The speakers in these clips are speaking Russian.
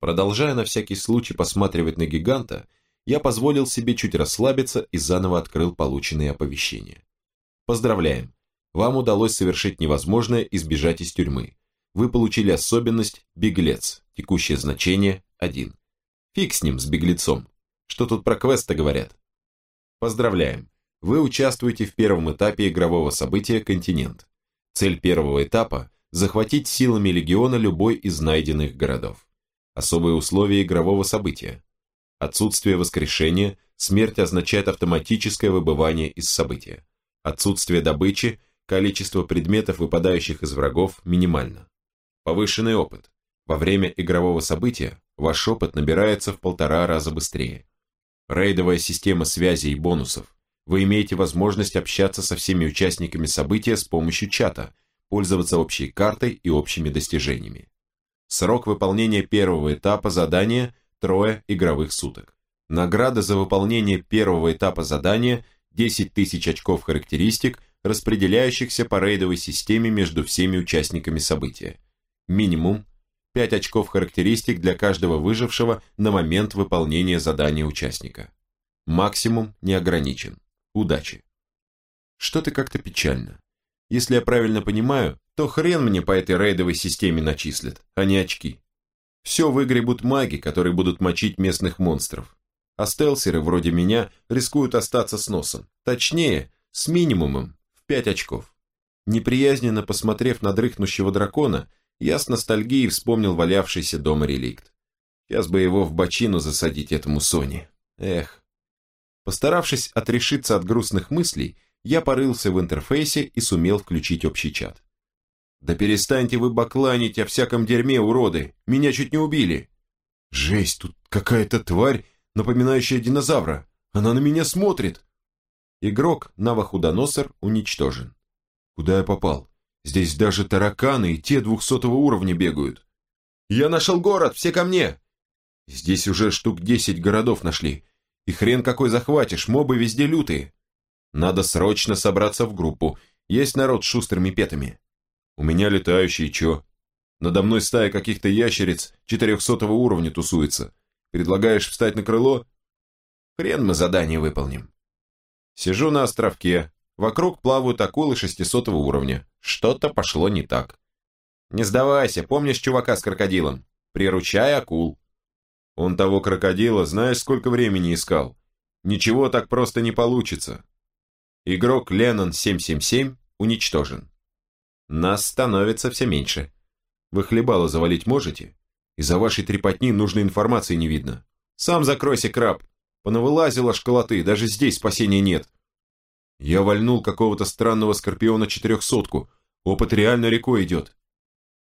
Продолжая на всякий случай посматривать на гиганта, я позволил себе чуть расслабиться и заново открыл полученные оповещения. Поздравляем! Вам удалось совершить невозможное избежать из тюрьмы. Вы получили особенность «беглец», текущее значение 1. Фиг с ним, с беглецом. Что тут про квесты говорят? Поздравляем! Вы участвуете в первом этапе игрового события «Континент». Цель первого этапа – захватить силами легиона любой из найденных городов. Особые условия игрового события. Отсутствие воскрешения, смерть означает автоматическое выбывание из события. Отсутствие добычи, количество предметов, выпадающих из врагов, минимально. Повышенный опыт. Во время игрового события ваш опыт набирается в полтора раза быстрее. Рейдовая система связи и бонусов. Вы имеете возможность общаться со всеми участниками события с помощью чата, пользоваться общей картой и общими достижениями. Срок выполнения первого этапа задания – трое игровых суток. Награда за выполнение первого этапа задания – 10 тысяч очков характеристик, распределяющихся по рейдовой системе между всеми участниками события. Минимум 5 очков характеристик для каждого выжившего на момент выполнения задания участника. Максимум не ограничен. Удачи. Что-то как-то печально. Если я правильно понимаю, то хрен мне по этой рейдовой системе начислят, а не очки. Все выгребут маги, которые будут мочить местных монстров. А стелсеры, вроде меня, рискуют остаться с носом. Точнее, с минимумом в 5 очков. Неприязненно посмотрев на дрыхнущего дракона, я с ностальгией вспомнил валявшийся дома реликт. Сейчас бы его в бочину засадить этому Соне. Эх. Постаравшись отрешиться от грустных мыслей, я порылся в интерфейсе и сумел включить общий чат. «Да перестаньте вы бакланить о всяком дерьме, уроды! Меня чуть не убили!» «Жесть, тут какая-то тварь, напоминающая динозавра! Она на меня смотрит!» Игрок Навахудоносор уничтожен. Куда я попал? Здесь даже тараканы и те двухсотого уровня бегают. Я нашел город, все ко мне! Здесь уже штук десять городов нашли. И хрен какой захватишь, мобы везде лютые. Надо срочно собраться в группу. Есть народ с шустрыми петами. У меня летающие, чё? Надо мной стая каких-то ящериц четырехсотого уровня тусуется. Предлагаешь встать на крыло? Хрен мы задание выполним. Сижу на островке, Вокруг плавают акулы 600 уровня. Что-то пошло не так. Не сдавайся, помнишь чувака с крокодилом? Приручай акул. Он того крокодила знаешь сколько времени искал? Ничего так просто не получится. Игрок Леннон 777 уничтожен. Нас становится все меньше. Вы хлебало завалить можете? Из-за вашей трепотни нужной информации не видно. Сам закройся, краб. Понавылазила школоты, даже здесь спасения нет. Я вальнул какого-то странного скорпиона четырехсотку. Опыт реально рекой идет.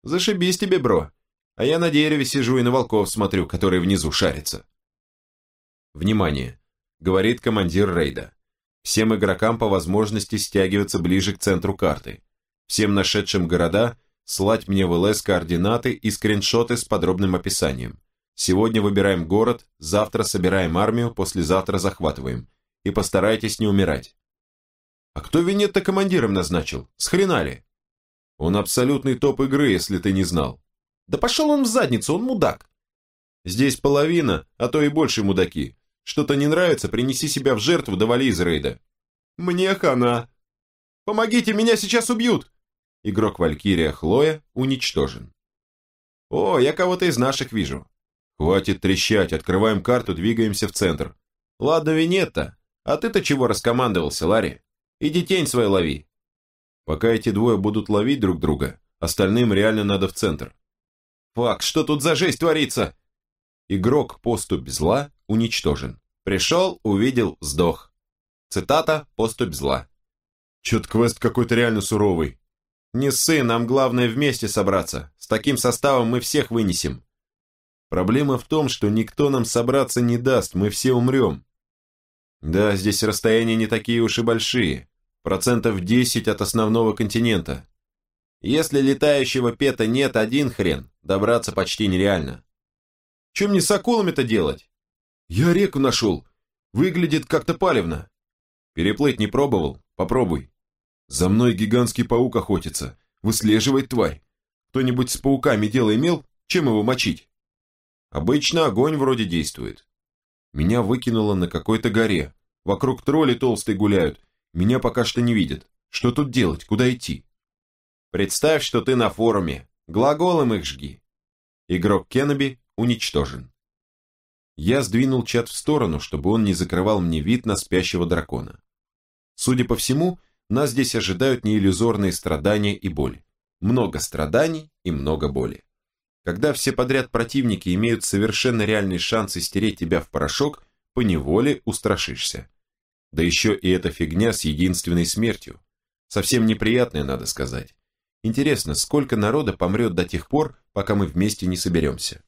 Зашибись тебе, бро. А я на дереве сижу и на волков смотрю, которые внизу шарятся. Внимание! Говорит командир рейда. Всем игрокам по возможности стягиваться ближе к центру карты. Всем нашедшим города слать мне в ЛС координаты и скриншоты с подробным описанием. Сегодня выбираем город, завтра собираем армию, послезавтра захватываем. И постарайтесь не умирать. А кто Винетта командиром назначил? С хрена ли? Он абсолютный топ игры, если ты не знал. Да пошел он в задницу, он мудак. Здесь половина, а то и больше мудаки. Что-то не нравится, принеси себя в жертву, довали из рейда. Мне хана. Помогите, меня сейчас убьют. Игрок Валькирия Хлоя уничтожен. О, я кого-то из наших вижу. Хватит трещать, открываем карту, двигаемся в центр. Ладно, Винетта, а ты-то чего раскомандовался, Ларри? Иди тень свою лови. Пока эти двое будут ловить друг друга, остальным реально надо в центр. Фак, что тут за жесть творится? Игрок поступь зла уничтожен. Пришел, увидел, сдох. Цитата «Поступь зла». Чё-то квест какой-то реально суровый. Не ссы, нам главное вместе собраться. С таким составом мы всех вынесем. Проблема в том, что никто нам собраться не даст, мы все умрем. Да, здесь расстояния не такие уж и большие. Процентов 10 от основного континента. Если летающего пета нет один хрен, добраться почти нереально. Чем мне с акулами-то делать? Я реку нашел. Выглядит как-то палевно. Переплыть не пробовал? Попробуй. За мной гигантский паук охотится. Выслеживает тварь. Кто-нибудь с пауками дело имел? Чем его мочить? Обычно огонь вроде действует. Меня выкинуло на какой-то горе. Вокруг тролли толстые гуляют. Меня пока что не видят. Что тут делать? Куда идти? Представь, что ты на форуме. Глаголом их жги. Игрок Кеннеби уничтожен. Я сдвинул чат в сторону, чтобы он не закрывал мне вид на спящего дракона. Судя по всему, нас здесь ожидают неиллюзорные страдания и боль. Много страданий и много боли. Когда все подряд противники имеют совершенно реальный шанс истереть тебя в порошок, поневоле устрашишься. Да еще и эта фигня с единственной смертью. Совсем неприятная, надо сказать. Интересно, сколько народа помрет до тех пор, пока мы вместе не соберемся?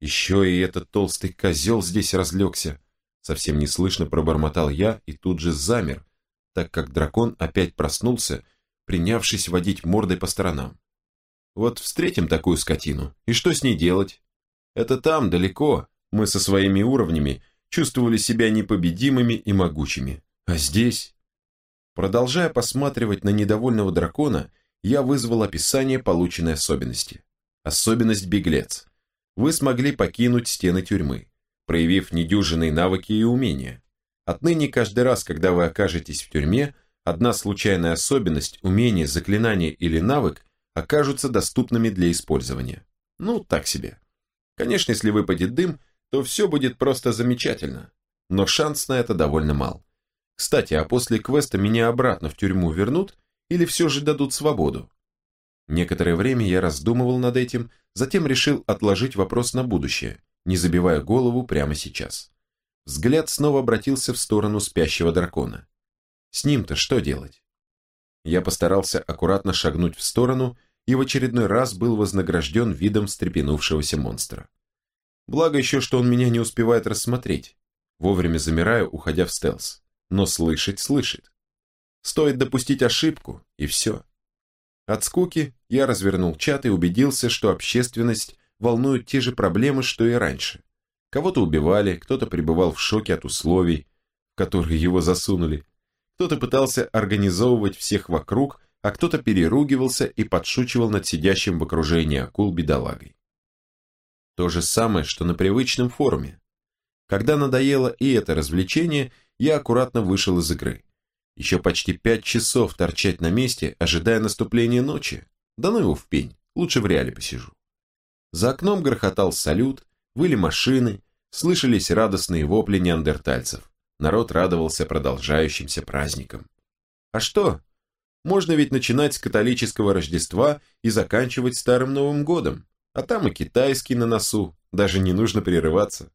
Еще и этот толстый козел здесь разлегся. Совсем неслышно пробормотал я и тут же замер, так как дракон опять проснулся, принявшись водить мордой по сторонам. Вот встретим такую скотину, и что с ней делать? Это там, далеко, мы со своими уровнями чувствовали себя непобедимыми и могучими. А здесь... Продолжая посматривать на недовольного дракона, я вызвал описание полученной особенности. Особенность беглец. Вы смогли покинуть стены тюрьмы, проявив недюжинные навыки и умения. Отныне каждый раз, когда вы окажетесь в тюрьме, одна случайная особенность, умение, заклинание или навык окажутся доступными для использования. Ну, так себе. Конечно, если выпадет дым, то все будет просто замечательно. Но шанс на это довольно мал. Кстати, а после квеста меня обратно в тюрьму вернут или все же дадут свободу? Некоторое время я раздумывал над этим, затем решил отложить вопрос на будущее, не забивая голову прямо сейчас. Взгляд снова обратился в сторону спящего дракона. С ним-то что делать? Я постарался аккуратно шагнуть в сторону и в очередной раз был вознагражден видом встрепенувшегося монстра. Благо еще, что он меня не успевает рассмотреть. Вовремя замираю, уходя в стелс. Но слышать слышит. Стоит допустить ошибку, и все. От скуки я развернул чат и убедился, что общественность волнует те же проблемы, что и раньше. Кого-то убивали, кто-то пребывал в шоке от условий, в которые его засунули, кто-то пытался организовывать всех вокруг, а кто-то переругивался и подшучивал над сидящим в окружении акул бедолагой. То же самое, что на привычном форуме. Когда надоело и это развлечение, я аккуратно вышел из игры. Еще почти пять часов торчать на месте, ожидая наступления ночи. Да ну его в пень, лучше в реале посижу. За окном грохотал салют, выли машины, слышались радостные вопли неандертальцев. Народ радовался продолжающимся праздникам. А что? Можно ведь начинать с католического Рождества и заканчивать Старым Новым Годом. А там и китайский на носу, даже не нужно прерываться.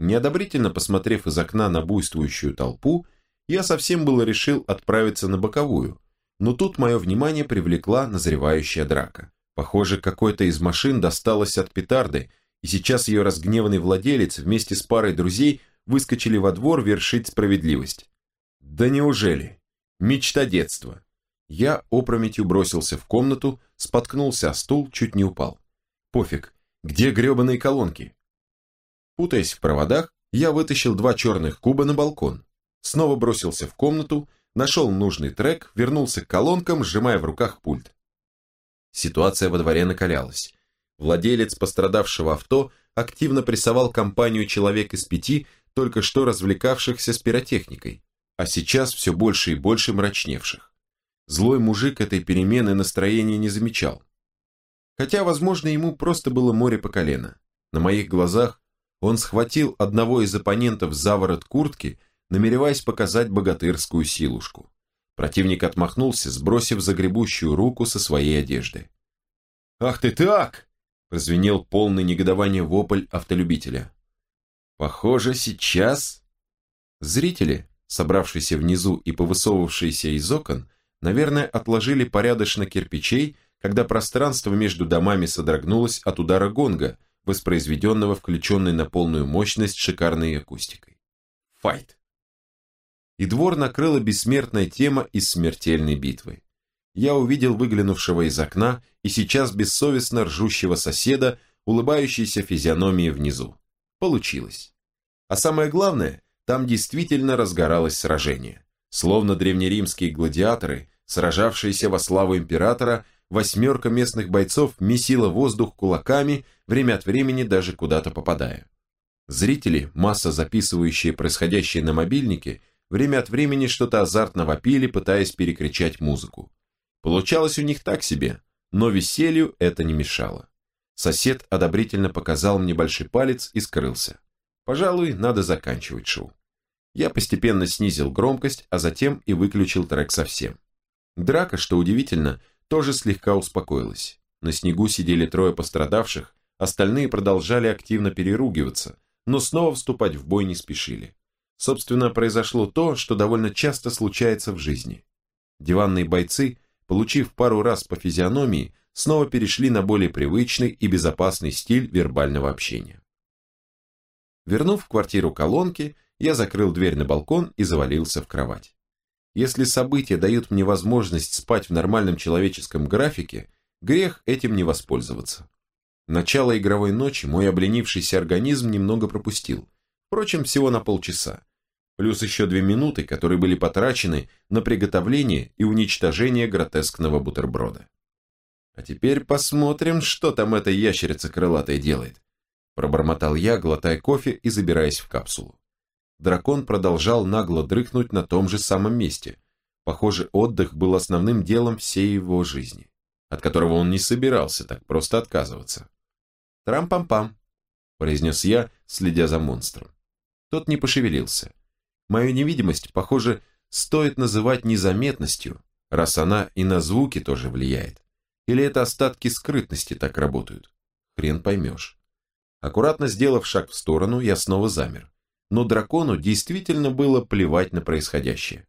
Неодобрительно посмотрев из окна на буйствующую толпу, я совсем было решил отправиться на боковую, но тут мое внимание привлекла назревающая драка. Похоже, какой-то из машин досталось от петарды, и сейчас ее разгневанный владелец вместе с парой друзей выскочили во двор вершить справедливость. Да неужели? Мечта детства. Я опрометью бросился в комнату, споткнулся о стул, чуть не упал. Пофиг, где гребаные колонки? Путаясь в проводах, я вытащил два черных куба на балкон. Снова бросился в комнату, нашел нужный трек, вернулся к колонкам, сжимая в руках пульт. Ситуация во дворе накалялась. Владелец пострадавшего авто активно прессовал компанию человек из пяти, только что развлекавшихся с пиротехникой, а сейчас все больше и больше мрачневших. Злой мужик этой перемены настроения не замечал. Хотя, возможно, ему просто было море по колено. На моих глазах он схватил одного из оппонентов за ворот куртки, намереваясь показать богатырскую силушку. Противник отмахнулся, сбросив загребущую руку со своей одежды. «Ах ты так!» – прозвенел полный негодования вопль автолюбителя. «Похоже, сейчас...» Зрители, собравшиеся внизу и повысовывавшиеся из окон, наверное, отложили порядочно кирпичей, когда пространство между домами содрогнулось от удара гонга – воспроизведенного включенной на полную мощность шикарной акустикой. Файт. И двор накрыла бессмертная тема из смертельной битвы. Я увидел выглянувшего из окна и сейчас бессовестно ржущего соседа, улыбающейся физиономии внизу. Получилось. А самое главное, там действительно разгоралось сражение. Словно древнеримские гладиаторы, сражавшиеся во славу императора, восьмерка местных бойцов месила воздух кулаками, время от времени даже куда-то попадая. Зрители, масса записывающие происходящее на мобильнике, время от времени что-то азартно вопили, пытаясь перекричать музыку. Получалось у них так себе, но веселью это не мешало. Сосед одобрительно показал мне большой палец и скрылся. Пожалуй, надо заканчивать шоу. Я постепенно снизил громкость, а затем и выключил трек совсем. Драка, что удивительно, тоже слегка успокоилась. На снегу сидели трое пострадавших, остальные продолжали активно переругиваться, но снова вступать в бой не спешили. Собственно, произошло то, что довольно часто случается в жизни. Диванные бойцы, получив пару раз по физиономии, снова перешли на более привычный и безопасный стиль вербального общения. Вернув в квартиру колонки, я закрыл дверь на балкон и завалился в кровать. Если события дают мне возможность спать в нормальном человеческом графике, грех этим не воспользоваться. Начало игровой ночи мой обленившийся организм немного пропустил, впрочем, всего на полчаса, плюс еще две минуты, которые были потрачены на приготовление и уничтожение гротескного бутерброда. А теперь посмотрим, что там эта ящерица крылатая делает, пробормотал я, глотая кофе и забираясь в капсулу дракон продолжал нагло дрыхнуть на том же самом месте. Похоже, отдых был основным делом всей его жизни, от которого он не собирался так просто отказываться. «Трам-пам-пам», – произнес я, следя за монстром. Тот не пошевелился. Мою невидимость, похоже, стоит называть незаметностью, раз она и на звуки тоже влияет. Или это остатки скрытности так работают? Хрен поймешь. Аккуратно сделав шаг в сторону, я снова замер но дракону действительно было плевать на происходящее.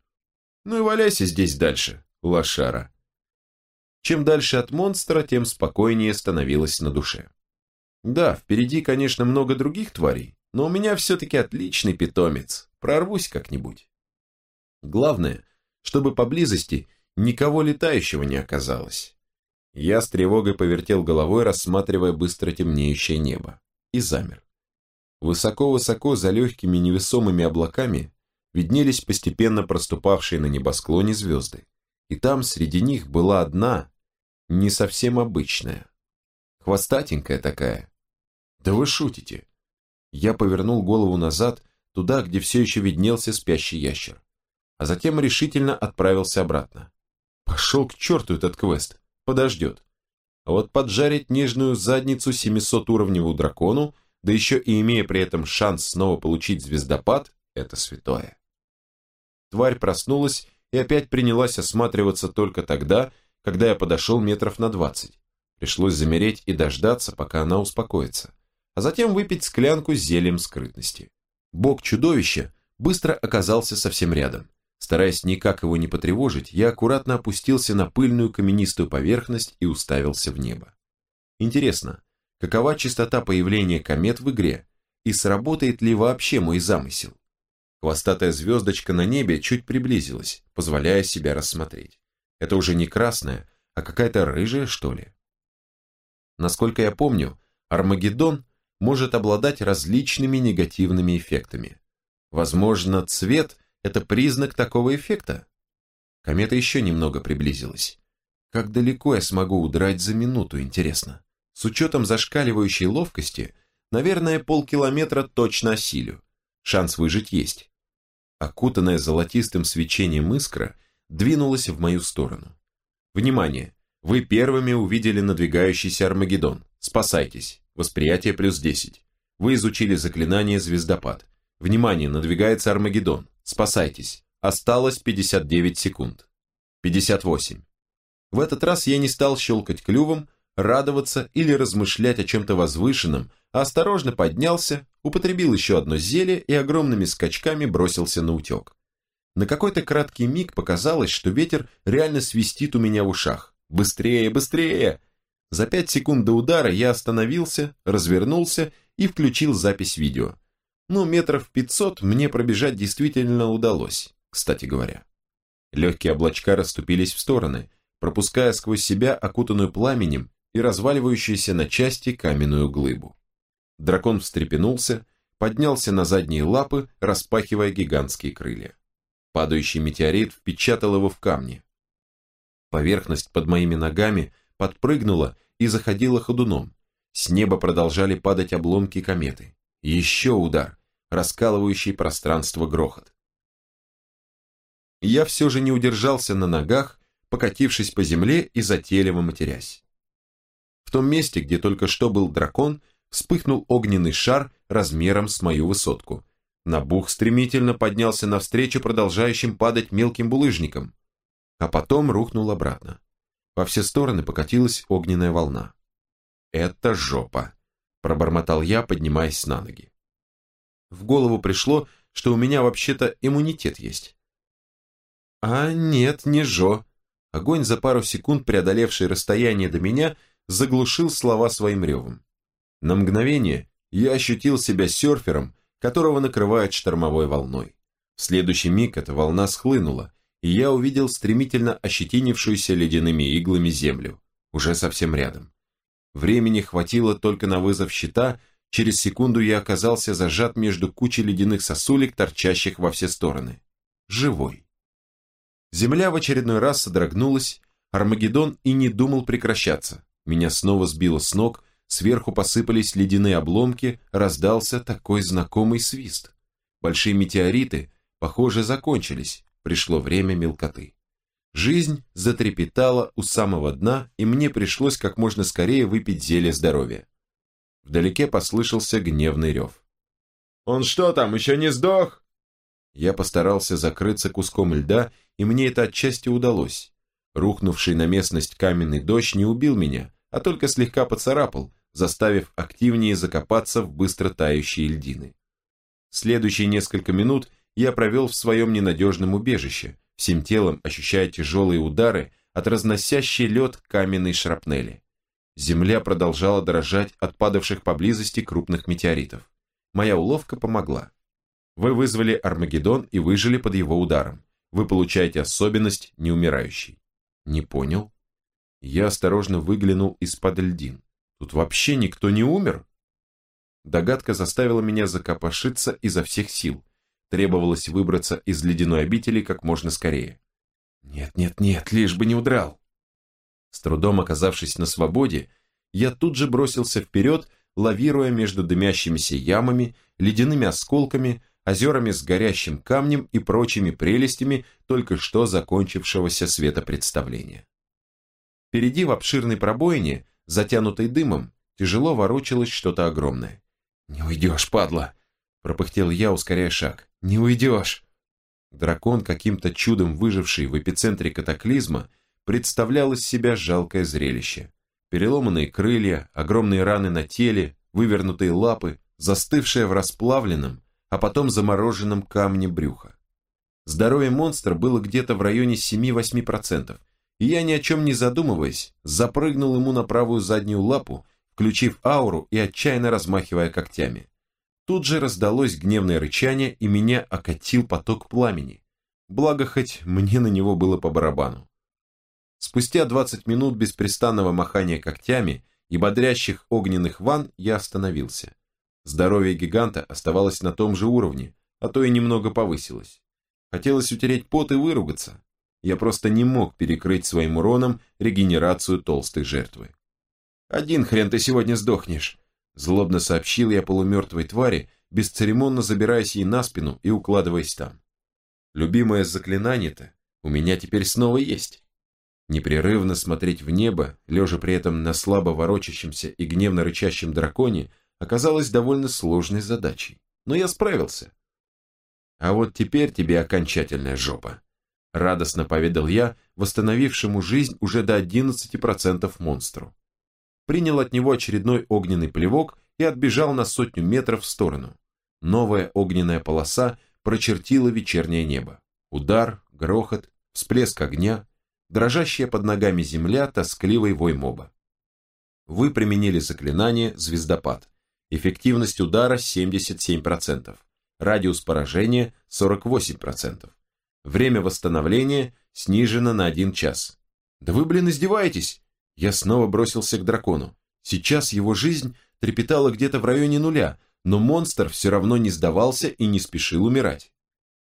Ну и валяйся здесь дальше, лошара. Чем дальше от монстра, тем спокойнее становилось на душе. Да, впереди, конечно, много других тварей, но у меня все-таки отличный питомец, прорвусь как-нибудь. Главное, чтобы поблизости никого летающего не оказалось. Я с тревогой повертел головой, рассматривая быстро темнеющее небо, и замер. Высоко-высоко за легкими невесомыми облаками виднелись постепенно проступавшие на небосклоне звезды, и там среди них была одна, не совсем обычная. Хвостатенькая такая. Да вы шутите. Я повернул голову назад, туда, где все еще виднелся спящий ящер, а затем решительно отправился обратно. Пошел к черту этот квест, подождет. А вот поджарить нежную задницу 700-уровневую дракону да еще и имея при этом шанс снова получить звездопад, это святое. Тварь проснулась и опять принялась осматриваться только тогда, когда я подошел метров на двадцать. Пришлось замереть и дождаться, пока она успокоится, а затем выпить склянку зельем скрытности. Бог чудовища быстро оказался совсем рядом. Стараясь никак его не потревожить, я аккуратно опустился на пыльную каменистую поверхность и уставился в небо. Интересно, какова частота появления комет в игре и сработает ли вообще мой замысел. Хвостатая звездочка на небе чуть приблизилась, позволяя себя рассмотреть. Это уже не красная, а какая-то рыжая, что ли. Насколько я помню, Армагеддон может обладать различными негативными эффектами. Возможно, цвет – это признак такого эффекта? Комета еще немного приблизилась. Как далеко я смогу удрать за минуту, интересно? С учетом зашкаливающей ловкости, наверное, полкилометра точно осилю. Шанс выжить есть. Окутанная золотистым свечением искра двинулась в мою сторону. Внимание! Вы первыми увидели надвигающийся Армагеддон. Спасайтесь. Восприятие плюс 10. Вы изучили заклинание «Звездопад». Внимание, надвигается Армагеддон. Спасайтесь. Осталось 59 секунд. 58. В этот раз я не стал щелкать клювом, радоваться или размышлять о чем-то возвышенном, а осторожно поднялся, употребил еще одно зелье и огромными скачками бросился на утек. На какой-то краткий миг показалось, что ветер реально свистит у меня в ушах. «Быстрее, быстрее!» За пять секунд до удара я остановился, развернулся и включил запись видео. Ну, метров пятьсот мне пробежать действительно удалось, кстати говоря. Легкие облачка расступились в стороны, пропуская сквозь себя окутанную пламенем и разваливающуюся на части каменную глыбу. Дракон встрепенулся, поднялся на задние лапы, распахивая гигантские крылья. Падающий метеорит впечатал его в камни. Поверхность под моими ногами подпрыгнула и заходила ходуном. С неба продолжали падать обломки кометы. Еще удар, раскалывающий пространство грохот. Я все же не удержался на ногах, покатившись по земле и затейливо матерясь. В том месте, где только что был дракон, вспыхнул огненный шар размером с мою высотку. Набух стремительно поднялся навстречу продолжающим падать мелким булыжникам, а потом рухнул обратно. Во все стороны покатилась огненная волна. «Это жопа», – пробормотал я, поднимаясь на ноги. В голову пришло, что у меня вообще-то иммунитет есть. А нет, не жо. Огонь за пару секунд, преодолевший расстояние до меня, заглушил слова своим ревом. На мгновение я ощутил себя серфером, которого накрывает штормовой волной. В следующий миг эта волна схлынула, и я увидел стремительно ощетинившуюся ледяными иглами землю, уже совсем рядом. Времени хватило только на вызов щита, через секунду я оказался зажат между кучей ледяных сосулек, торчащих во все стороны. Живой. Земля в очередной раз содрогнулась, Армагеддон и не думал прекращаться. Меня снова сбило с ног, сверху посыпались ледяные обломки, раздался такой знакомый свист. Большие метеориты, похоже, закончились, пришло время мелкоты. Жизнь затрепетала у самого дна, и мне пришлось как можно скорее выпить зелье здоровья. Вдалеке послышался гневный рев. «Он что там, еще не сдох?» Я постарался закрыться куском льда, и мне это отчасти удалось. Рухнувший на местность каменный дождь не убил меня, а только слегка поцарапал, заставив активнее закопаться в быстро тающие льдины. Следующие несколько минут я провел в своем ненадежном убежище, всем телом ощущая тяжелые удары от разносящей лед каменной шрапнели. Земля продолжала дрожать от падавших поблизости крупных метеоритов. Моя уловка помогла. Вы вызвали Армагеддон и выжили под его ударом. Вы получаете особенность неумирающий. Не понял? Я осторожно выглянул из-под льдин. Тут вообще никто не умер? Догадка заставила меня закопошиться изо всех сил. Требовалось выбраться из ледяной обители как можно скорее. Нет, нет, нет, лишь бы не удрал. С трудом оказавшись на свободе, я тут же бросился вперед, лавируя между дымящимися ямами, ледяными осколками, озерами с горящим камнем и прочими прелестями только что закончившегося светопредставления. Впереди в обширной пробоине, затянутой дымом, тяжело ворочалось что-то огромное. «Не уйдешь, падла!» – пропыхтел я, ускоряя шаг. «Не уйдешь!» Дракон, каким-то чудом выживший в эпицентре катаклизма, представлял из себя жалкое зрелище. Переломанные крылья, огромные раны на теле, вывернутые лапы, застывшая в расплавленном, а потом замороженном камне брюха. Здоровье монстра было где-то в районе 7-8%, и я ни о чем не задумываясь, запрыгнул ему на правую заднюю лапу, включив ауру и отчаянно размахивая когтями. Тут же раздалось гневное рычание, и меня окатил поток пламени. Благо, хоть мне на него было по барабану. Спустя 20 минут беспрестанного махания когтями и бодрящих огненных ван я остановился. Здоровье гиганта оставалось на том же уровне, а то и немного повысилось. Хотелось утереть пот и выругаться. Я просто не мог перекрыть своим уроном регенерацию толстой жертвы. «Один хрен ты сегодня сдохнешь», – злобно сообщил я полумертвой твари, бесцеремонно забираясь ей на спину и укладываясь там. Любимое заклинание-то у меня теперь снова есть. Непрерывно смотреть в небо, лежа при этом на слабо ворочащемся и гневно рычащем драконе, оказалось довольно сложной задачей, но я справился. А вот теперь тебе окончательная жопа. Радостно поведал я, восстановившему жизнь уже до 11% монстру. Принял от него очередной огненный плевок и отбежал на сотню метров в сторону. Новая огненная полоса прочертила вечернее небо. Удар, грохот, всплеск огня, дрожащая под ногами земля, тоскливый вой моба. Вы применили заклинание «Звездопад». Эффективность удара 77%. Радиус поражения 48%. Время восстановления снижено на 1 час. Да вы, блин, издеваетесь? Я снова бросился к дракону. Сейчас его жизнь трепетала где-то в районе нуля, но монстр все равно не сдавался и не спешил умирать.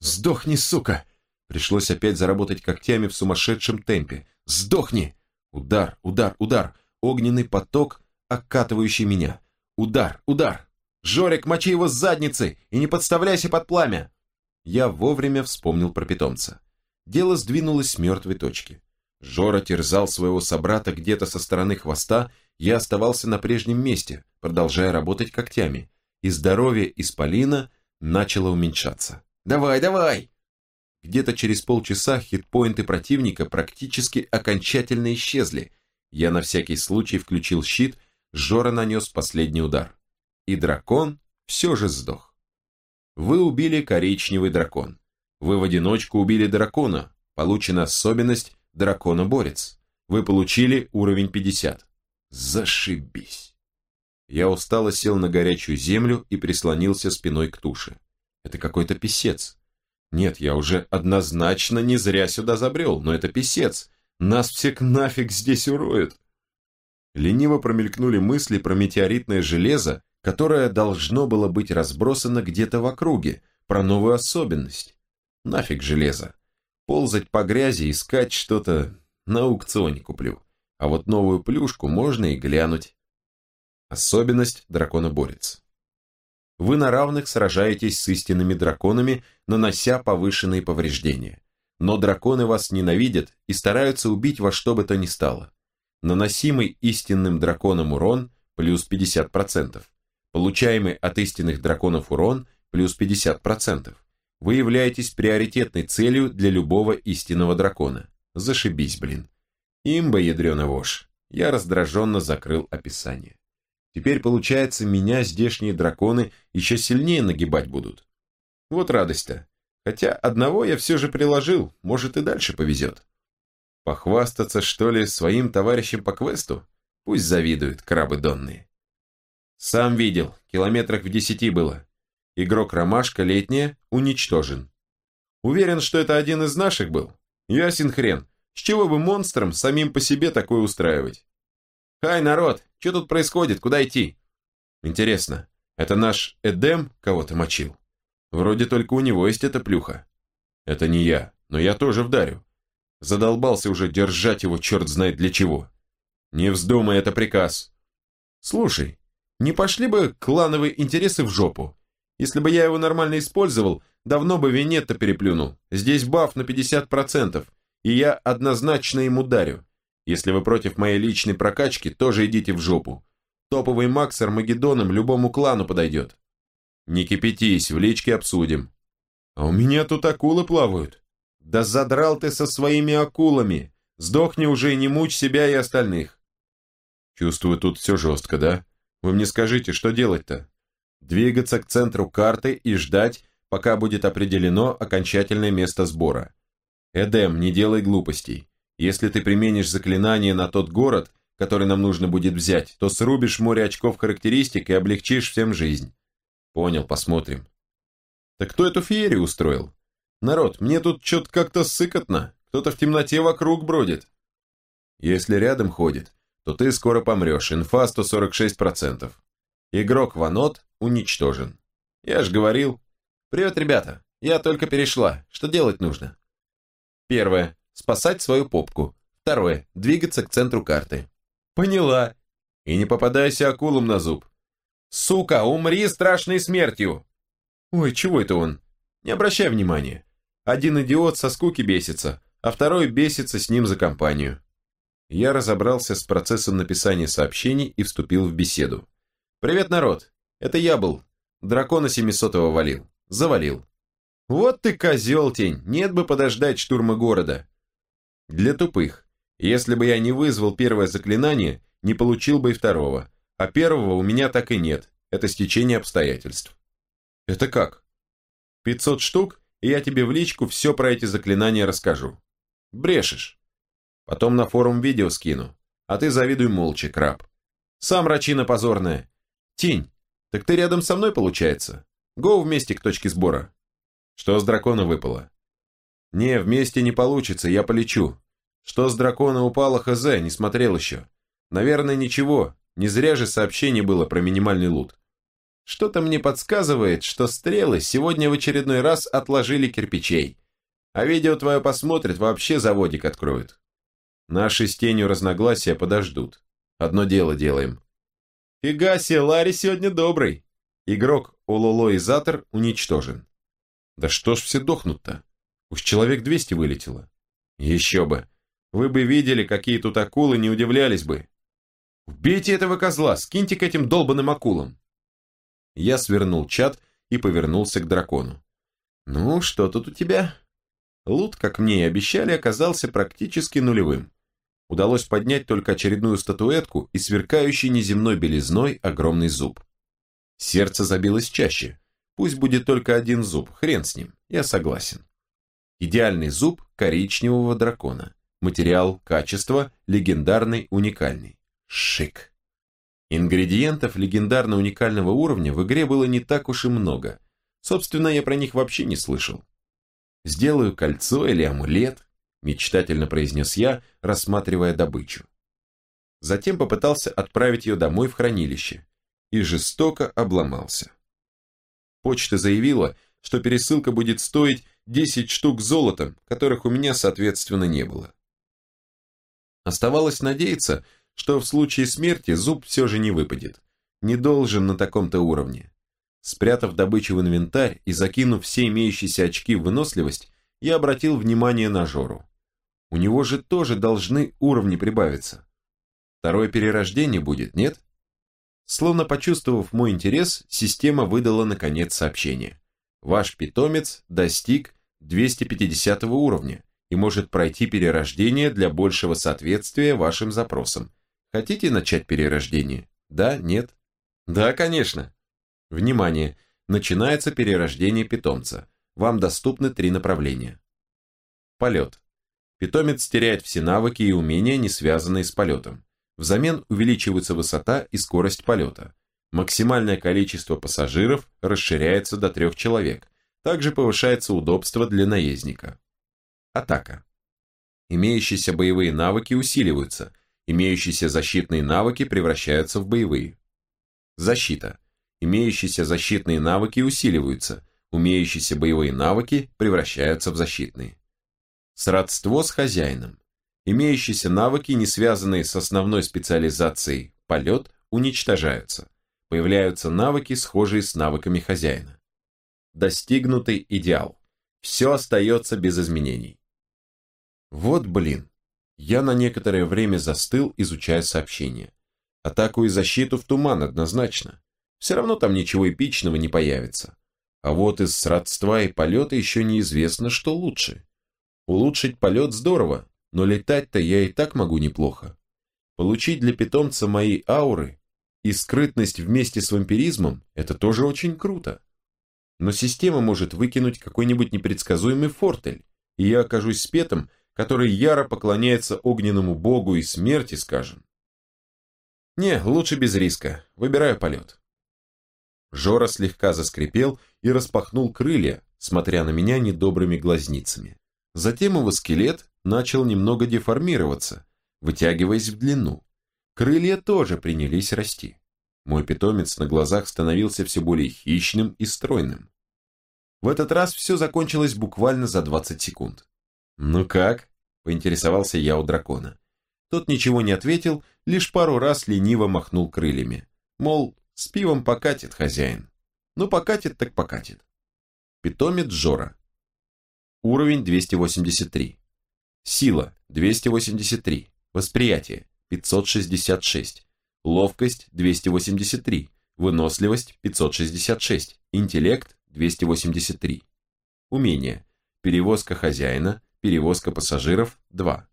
«Сдохни, сука!» Пришлось опять заработать когтями в сумасшедшем темпе. «Сдохни!» Удар, удар, удар. Огненный поток, окатывающий меня. Удар, удар. Жорик, мочи его с задницы и не подставляйся под пламя. Я вовремя вспомнил про питомца. Дело сдвинулось с мертвой точки. Жора терзал своего собрата где-то со стороны хвоста, я оставался на прежнем месте, продолжая работать когтями, и здоровье Исполина начало уменьшаться. «Давай, давай!» Где-то через полчаса хитпоинты противника практически окончательно исчезли. Я на всякий случай включил щит, Жора нанес последний удар. И дракон все же сдох. Вы убили коричневый дракон. Вы в одиночку убили дракона. Получена особенность дракона-борец. Вы получили уровень 50. Зашибись. Я устало сел на горячую землю и прислонился спиной к туше. Это какой-то писец. Нет, я уже однозначно не зря сюда забрел, но это писец. Нас всех нафиг здесь уроют. Лениво промелькнули мысли про метеоритное железо, которое должно было быть разбросано где-то в округе, про новую особенность. Нафиг железо. Ползать по грязи, искать что-то на аукционе куплю. А вот новую плюшку можно и глянуть. Особенность дракона-борец. Вы на равных сражаетесь с истинными драконами, нанося повышенные повреждения. Но драконы вас ненавидят и стараются убить во что бы то ни стало. Наносимый истинным драконом урон плюс 50%. Получаемый от истинных драконов урон плюс 50%. Вы являетесь приоритетной целью для любого истинного дракона. Зашибись, блин. Имба, ядрена вошь. Я раздраженно закрыл описание. Теперь, получается, меня здешние драконы еще сильнее нагибать будут. Вот радость-то. Хотя одного я все же приложил, может и дальше повезет. Похвастаться, что ли, своим товарищем по квесту? Пусть завидуют, крабы донные. Сам видел, километрах в десяти было. Игрок Ромашка летняя уничтожен. Уверен, что это один из наших был. Ясен хрен. С чего бы монстрам самим по себе такое устраивать? «Хай, народ, что тут происходит? Куда идти?» «Интересно, это наш Эдем кого-то мочил? Вроде только у него есть эта плюха». «Это не я, но я тоже вдарю. Задолбался уже держать его черт знает для чего». «Не вздумай, это приказ». «Слушай, не пошли бы клановые интересы в жопу? Если бы я его нормально использовал, давно бы Венетто переплюнул. Здесь баф на 50%, и я однозначно ему дарю. Если вы против моей личной прокачки, тоже идите в жопу. Топовый маг с Армагеддоном любому клану подойдет. Не кипятись, в личке обсудим. А у меня тут акулы плавают. Да задрал ты со своими акулами. Сдохни уже и не мучь себя и остальных. Чувствую, тут все жестко, да? Вы мне скажите, что делать-то? Двигаться к центру карты и ждать, пока будет определено окончательное место сбора. Эдем, не делай глупостей. Если ты применишь заклинание на тот город, который нам нужно будет взять, то срубишь море очков характеристик и облегчишь всем жизнь. Понял, посмотрим. Так кто эту феерию устроил? Народ, мне тут что-то как-то сыкотно. Кто-то в темноте вокруг бродит. Если рядом ходит, то ты скоро помрешь. Инфа 146%. Игрок Ванот уничтожен. Я ж говорил. Привет, ребята. Я только перешла. Что делать нужно? Первое спасать свою попку. Второе, двигаться к центру карты. Поняла. И не попадайся акулам на зуб. Сука, умри страшной смертью. Ой, чего это он? Не обращай внимания. Один идиот со скуки бесится, а второй бесится с ним за компанию. Я разобрался с процессом написания сообщений и вступил в беседу. «Привет, народ! Это я был. Дракона 700-го валил. Завалил. Вот ты козел, тень, нет бы подождать штурма города. Для тупых. Если бы я не вызвал первое заклинание, не получил бы и второго. А первого у меня так и нет. Это стечение обстоятельств. Это как? 500 штук, и я тебе в личку все про эти заклинания расскажу. Брешешь. Потом на форум видео скину. А ты завидуй молча, краб. Сам рачина позорная. Тень, так ты рядом со мной получается? Гоу вместе к точке сбора. Что с дракона выпало? «Не, вместе не получится, я полечу. Что с дракона упало, хз, не смотрел еще. Наверное, ничего, не зря же сообщение было про минимальный лут. Что-то мне подсказывает, что стрелы сегодня в очередной раз отложили кирпичей. А видео твое посмотрят, вообще заводик откроют. Наши с тенью разногласия подождут. Одно дело делаем. Фига себе, Ларри сегодня добрый. Игрок Ололоизатор уничтожен. Да что ж все дохнут-то? Уж человек 200 вылетело. Еще бы. Вы бы видели, какие тут акулы, не удивлялись бы. Убейте этого козла, скиньте к этим долбаным акулам. Я свернул чат и повернулся к дракону. Ну, что тут у тебя? Лут, как мне и обещали, оказался практически нулевым. Удалось поднять только очередную статуэтку и сверкающий неземной белизной огромный зуб. Сердце забилось чаще. Пусть будет только один зуб, хрен с ним, я согласен. Идеальный зуб коричневого дракона. Материал, качество, легендарный, уникальный. Шик. Ингредиентов легендарно-уникального уровня в игре было не так уж и много. Собственно, я про них вообще не слышал. Сделаю кольцо или амулет, мечтательно произнес я, рассматривая добычу. Затем попытался отправить ее домой в хранилище и жестоко обломался. Почта заявила, что пересылка будет стоить 10 штук золота, которых у меня, соответственно, не было. Оставалось надеяться, что в случае смерти зуб все же не выпадет. Не должен на таком-то уровне. Спрятав добычу в инвентарь и закинув все имеющиеся очки в выносливость, я обратил внимание на Жору. У него же тоже должны уровни прибавиться. Второе перерождение будет, нет? Словно почувствовав мой интерес, система выдала наконец сообщение. Ваш питомец достиг 250 уровня и может пройти перерождение для большего соответствия вашим запросам. Хотите начать перерождение? Да, нет? Да, конечно. Внимание! Начинается перерождение питомца. Вам доступны три направления. Полет. Питомец теряет все навыки и умения, не связанные с полетом. Взамен увеличивается высота и скорость полета. Максимальное количество пассажиров расширяется до трех человек. Также повышается удобство для наездника. Атака. Имеющиеся боевые навыки усиливаются, имеющиеся защитные навыки превращаются в боевые. Защита. Имеющиеся защитные навыки усиливаются, умеющиеся боевые навыки превращаются в защитные. Сродство с хозяином. Имеющиеся навыки, не связанные с основной специализацией полет, уничтожаются. Появляются навыки, схожие с навыками хозяина. Достигнутый идеал. Все остается без изменений. Вот блин. Я на некоторое время застыл, изучая сообщение. Атаку и защиту в туман однозначно. Все равно там ничего эпичного не появится. А вот из сродства и полета еще неизвестно, что лучше. Улучшить полет здорово, но летать-то я и так могу неплохо. Получить для питомца мои ауры и скрытность вместе с вампиризмом – это тоже очень круто. Но система может выкинуть какой-нибудь непредсказуемый фортель, и я окажусь спетом, который яро поклоняется огненному богу и смерти, скажем. Не, лучше без риска, выбираю полет. Жора слегка заскрипел и распахнул крылья, смотря на меня недобрыми глазницами. Затем его скелет начал немного деформироваться, вытягиваясь в длину. Крылья тоже принялись расти. Мой питомец на глазах становился все более хищным и стройным. В этот раз все закончилось буквально за 20 секунд. «Ну как?» – поинтересовался я у дракона. Тот ничего не ответил, лишь пару раз лениво махнул крыльями. Мол, с пивом покатит хозяин. Ну покатит так покатит. Питомец Жора. Уровень 283. Сила 283. Восприятие 566. Ловкость 283. Выносливость 566. Интеллект 283. Умение. Перевозка хозяина, перевозка пассажиров 2.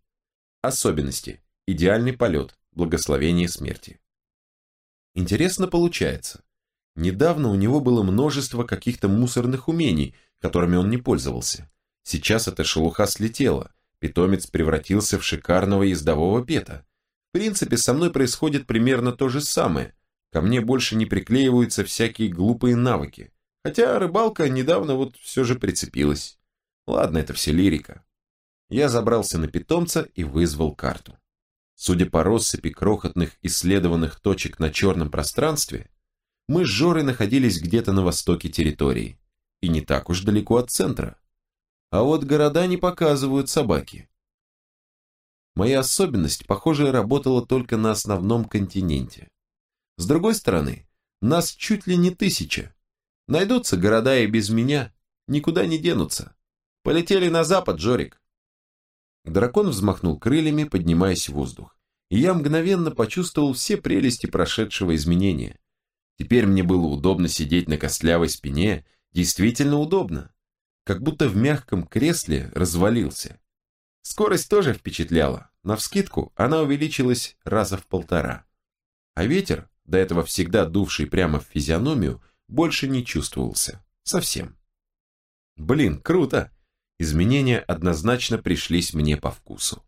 Особенности. Идеальный полет, благословение смерти. Интересно получается. Недавно у него было множество каких-то мусорных умений, которыми он не пользовался. Сейчас эта шелуха слетела, питомец превратился в шикарного ездового пета. В принципе, со мной происходит примерно то же самое. Ко мне больше не приклеиваются всякие глупые навыки. Хотя рыбалка недавно вот все же прицепилась. Ладно, это все лирика. Я забрался на питомца и вызвал карту. Судя по россыпи крохотных исследованных точек на черном пространстве, мы с Жорой находились где-то на востоке территории. И не так уж далеко от центра. А вот города не показывают собаки. Моя особенность, похоже, работала только на основном континенте. С другой стороны, нас чуть ли не тысяча. Найдутся города и без меня, никуда не денутся. Полетели на запад, Джорик. Дракон взмахнул крыльями, поднимаясь в воздух, и я мгновенно почувствовал все прелести прошедшего изменения. Теперь мне было удобно сидеть на костлявой спине, действительно удобно. Как будто в мягком кресле развалился. Скорость тоже впечатляла. Навскидку она увеличилась раза в полтора. А ветер, до этого всегда дувший прямо в физиономию, больше не чувствовался. Совсем. Блин, круто! Изменения однозначно пришлись мне по вкусу.